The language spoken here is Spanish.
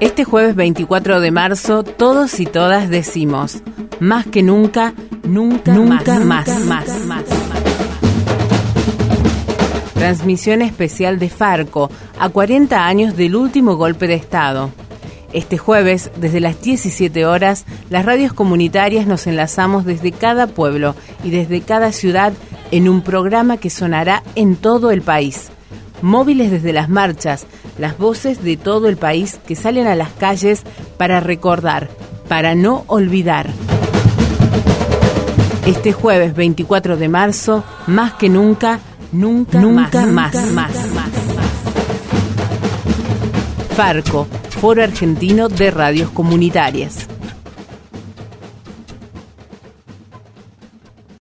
Este jueves 24 de marzo, todos y todas decimos, más que nunca, nunca, nunca más, más, más. Transmisión especial de Farco, a 40 años del último golpe de Estado. Este jueves, desde las 17 horas, las radios comunitarias nos enlazamos desde cada pueblo y desde cada ciudad en un programa que sonará en todo el país. Móviles desde las marchas, las voces de todo el país que salen a las calles para recordar, para no olvidar. Este jueves 24 de marzo, más que nunca, nunca, nunca más, más, más, más. Farco, Foro Argentino de Radios Comunitarias.